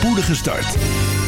spoedige start.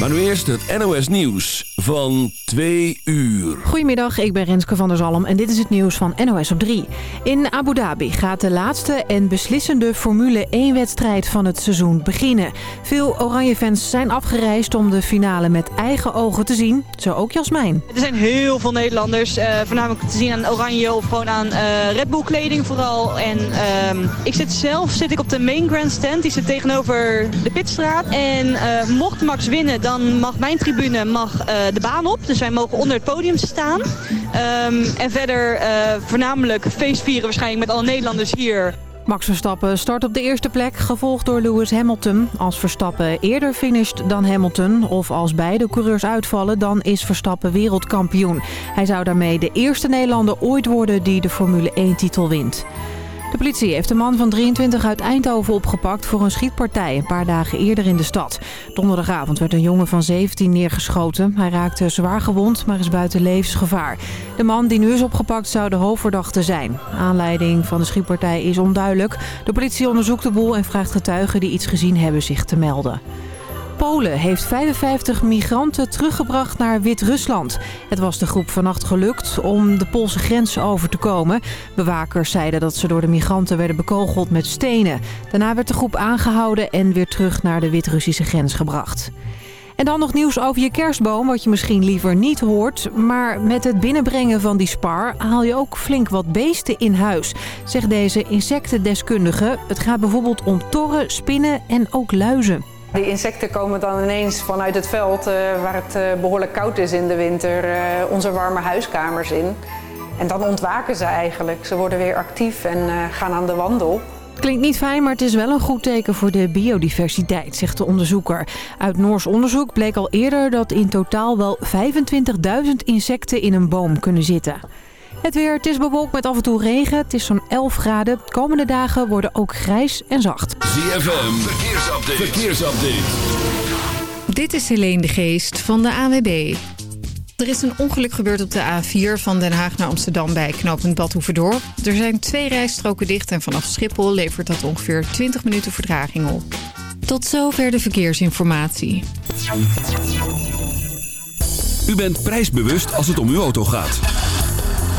Maar nu eerst het NOS Nieuws van 2 uur. Goedemiddag, ik ben Renske van der Zalm en dit is het nieuws van NOS op 3. In Abu Dhabi gaat de laatste en beslissende Formule 1-wedstrijd van het seizoen beginnen. Veel Oranje-fans zijn afgereisd om de finale met eigen ogen te zien. Zo ook Jasmijn. Er zijn heel veel Nederlanders, uh, voornamelijk te zien aan oranje of gewoon aan uh, Red Bull kleding vooral. En uh, ik zit zelf zit ik op de main grandstand, die zit tegenover de pitstraat. En uh, mocht Max winnen, dan mag mijn tribune mag, uh, de baan op. Dus wij mogen onder het podium staan. Um, en verder uh, voornamelijk feestvieren waarschijnlijk met alle Nederlanders hier. Max Verstappen start op de eerste plek, gevolgd door Lewis Hamilton. Als Verstappen eerder finisht dan Hamilton of als beide coureurs uitvallen... dan is Verstappen wereldkampioen. Hij zou daarmee de eerste Nederlander ooit worden die de Formule 1-titel wint. De politie heeft een man van 23 uit Eindhoven opgepakt voor een schietpartij een paar dagen eerder in de stad. Donderdagavond werd een jongen van 17 neergeschoten. Hij raakte zwaar gewond, maar is buiten levensgevaar. De man die nu is opgepakt zou de hoofdverdachte zijn. Aanleiding van de schietpartij is onduidelijk. De politie onderzoekt de boel en vraagt getuigen die iets gezien hebben zich te melden. Polen heeft 55 migranten teruggebracht naar Wit-Rusland. Het was de groep vannacht gelukt om de Poolse grens over te komen. Bewakers zeiden dat ze door de migranten werden bekogeld met stenen. Daarna werd de groep aangehouden en weer terug naar de Wit-Russische grens gebracht. En dan nog nieuws over je kerstboom, wat je misschien liever niet hoort. Maar met het binnenbrengen van die spar haal je ook flink wat beesten in huis, zegt deze insectendeskundige. Het gaat bijvoorbeeld om torren, spinnen en ook luizen. Die insecten komen dan ineens vanuit het veld, uh, waar het uh, behoorlijk koud is in de winter, uh, onze warme huiskamers in. En dan ontwaken ze eigenlijk. Ze worden weer actief en gaan aan de wandel. Klinkt niet fijn, maar het is wel een goed teken voor de biodiversiteit, zegt de onderzoeker. Uit Noors onderzoek bleek al eerder dat in totaal wel 25.000 insecten in een boom kunnen zitten. Het weer, het is bewolkt met af en toe regen. Het is zo'n 11 graden. De komende dagen worden ook grijs en zacht. ZFM, verkeersupdate. verkeersupdate. Dit is Helene de Geest van de AWB. Er is een ongeluk gebeurd op de A4 van Den Haag naar Amsterdam bij knooppunt Badhoevedorp. Er zijn twee rijstroken dicht en vanaf Schiphol levert dat ongeveer 20 minuten vertraging op. Tot zover de verkeersinformatie. U bent prijsbewust als het om uw auto gaat.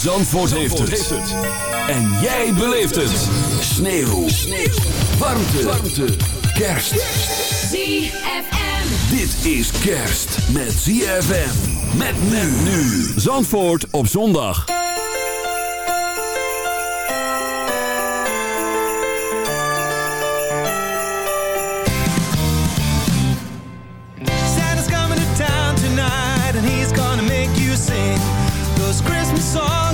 Zandvoort, heeft, het. En jij beleeft het. Sneeuw. Sneeuw. Warmte. Warmte. Kerst. ZFM. Dit is kerst met ZFM. Met men nu. Zandvoort op zondag. Santa's coming to town tonight and he's gonna make you sing those Christmas songs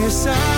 your side.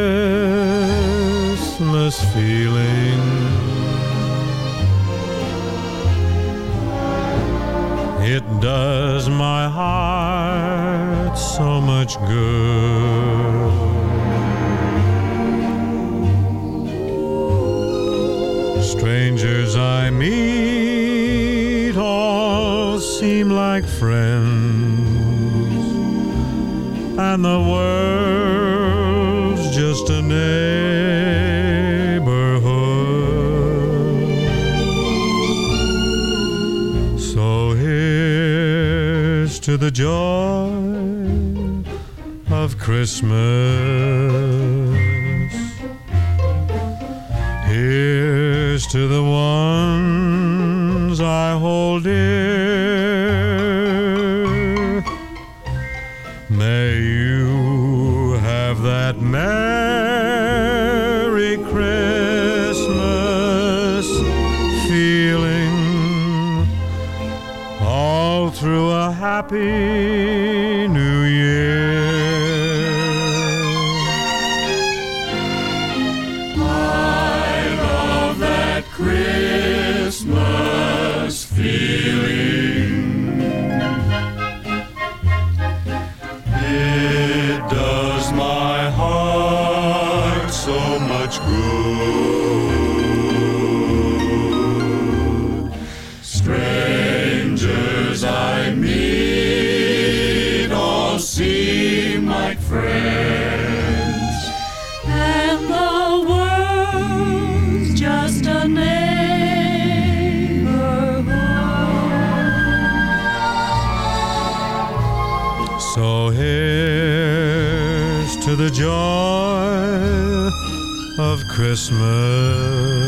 this feeling. It does my heart so much good. Strangers I meet all seem like friends, and the world joy of Christmas. Happy new year. I love that Christmas feeling. It does my heart so much good. Christmas.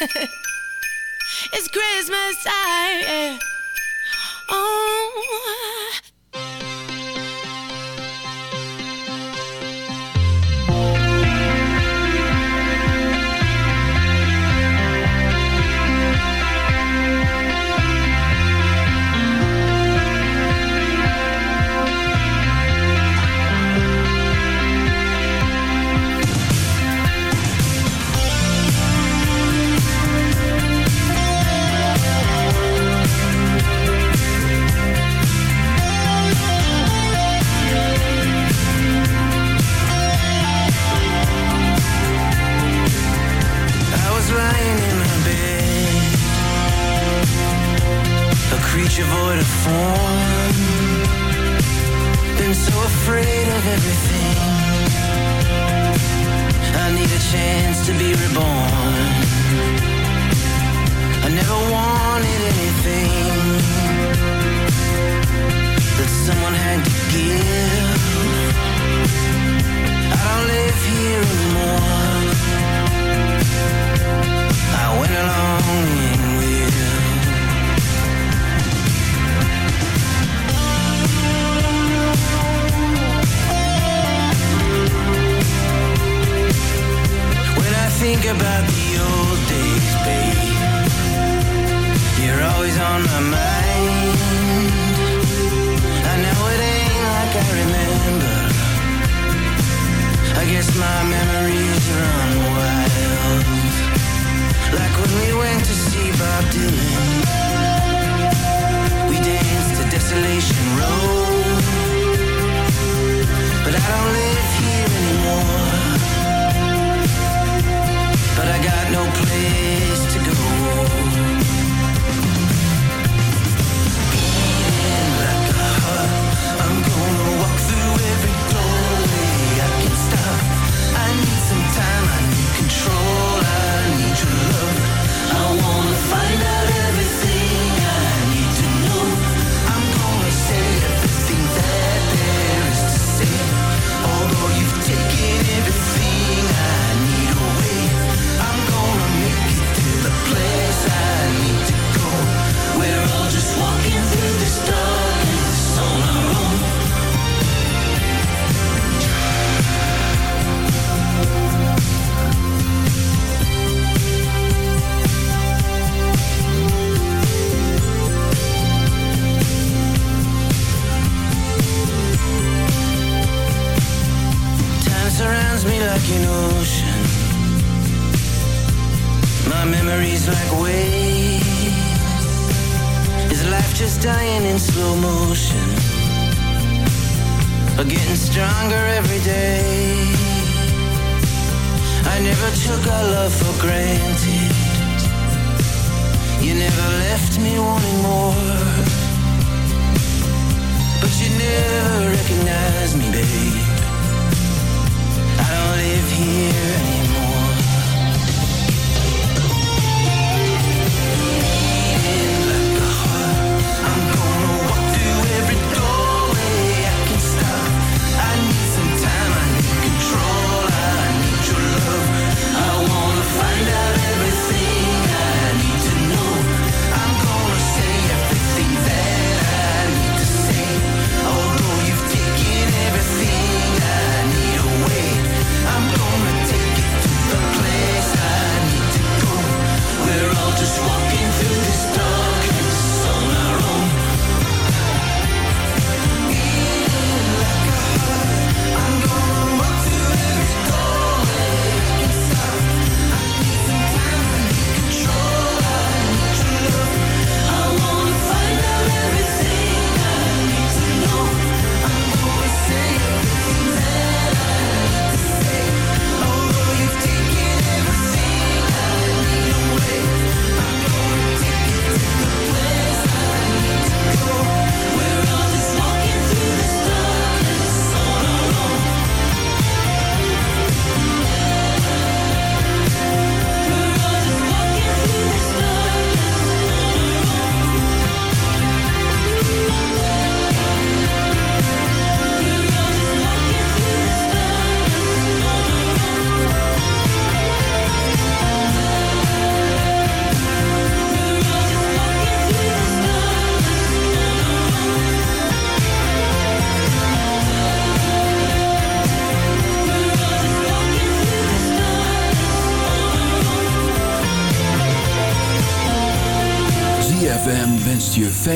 it's Christmas time. yeah. Oh.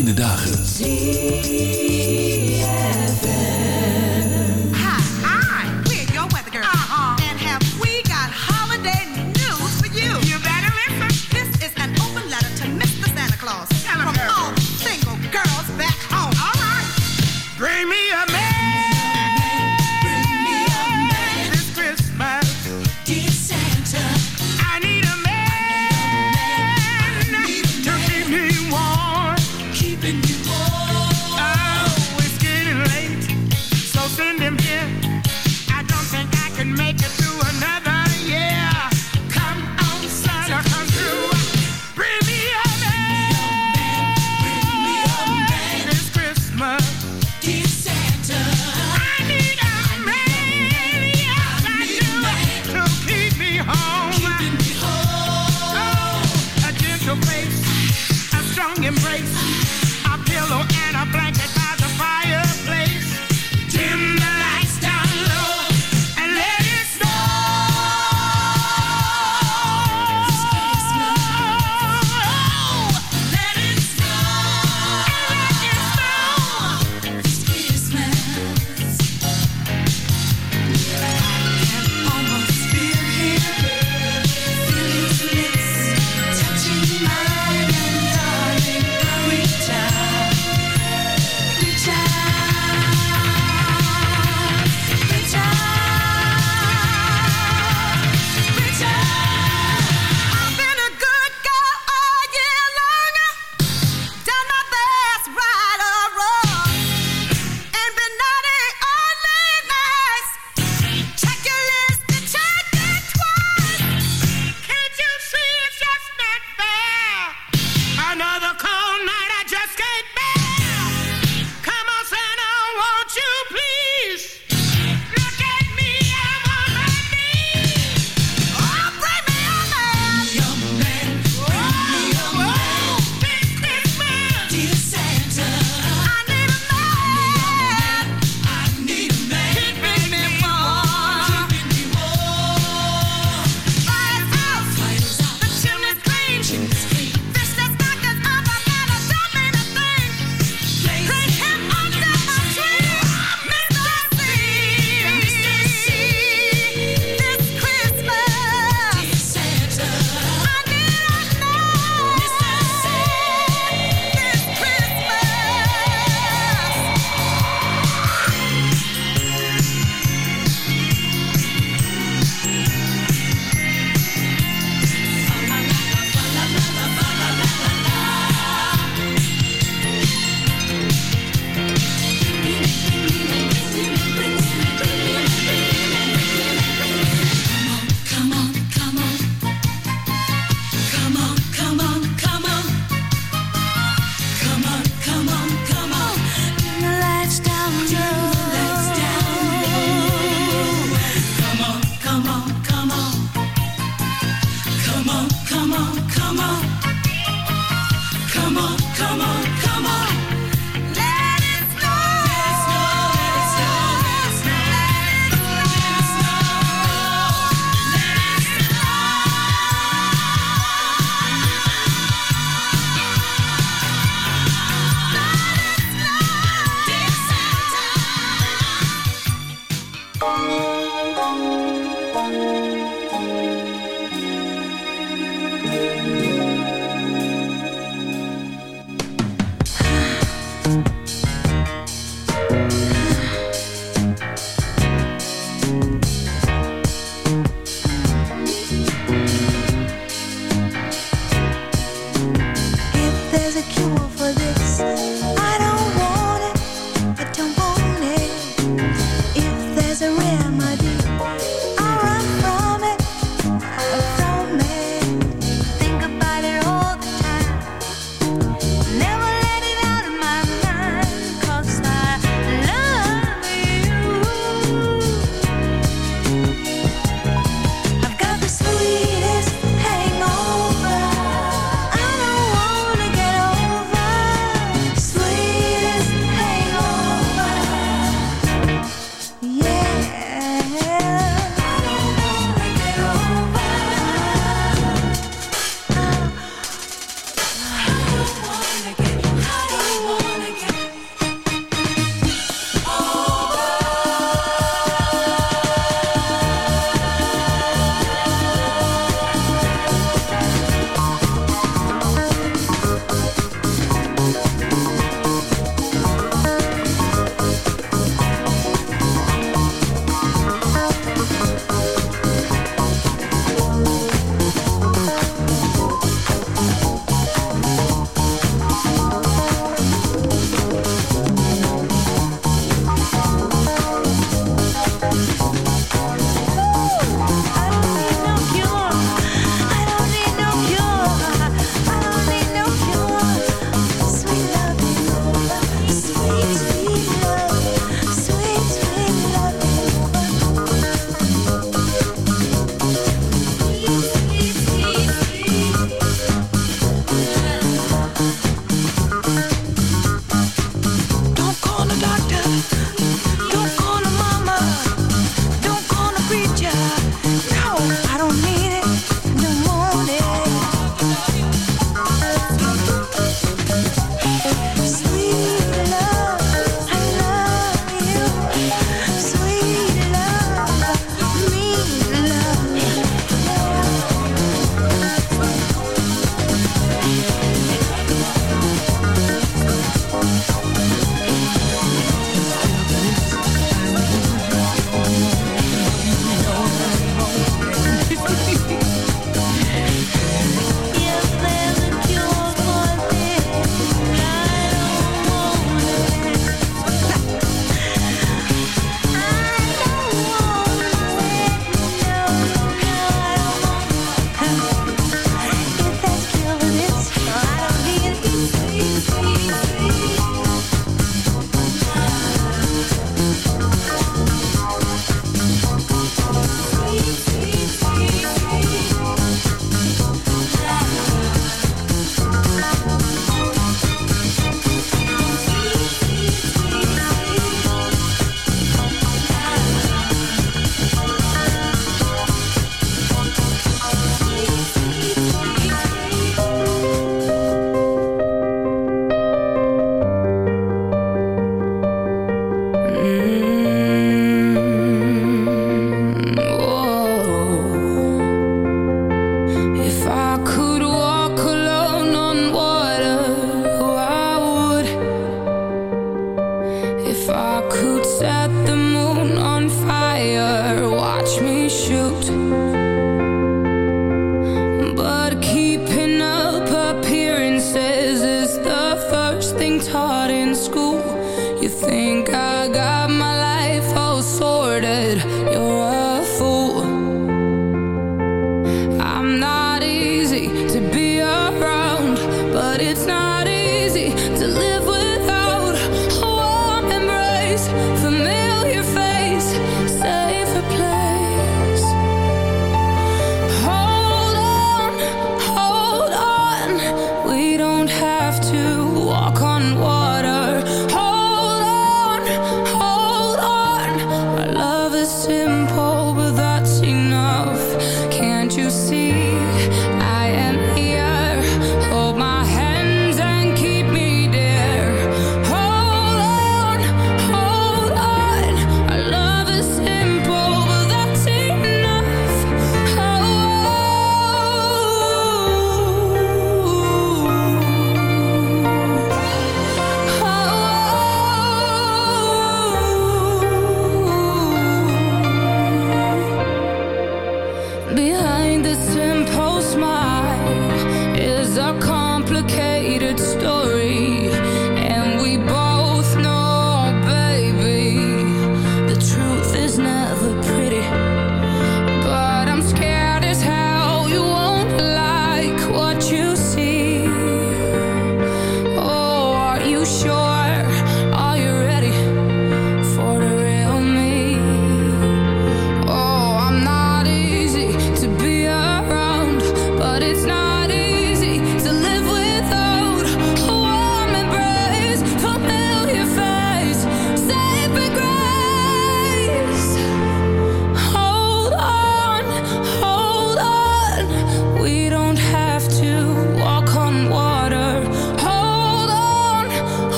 Fijne dagen.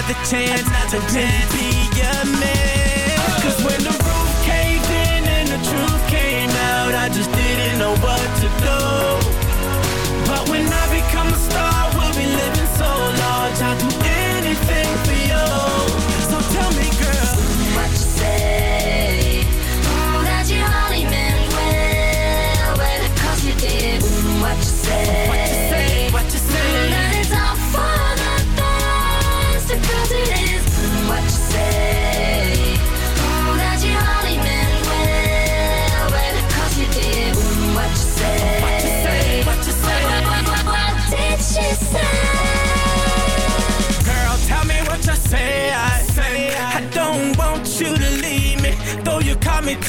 another chance another to chance. be a man. Cause when the roof caved in and the truth came out, I just didn't know what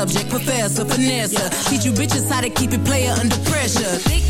subject, professor, finesse. Teach you bitches how to keep it player under pressure. Thick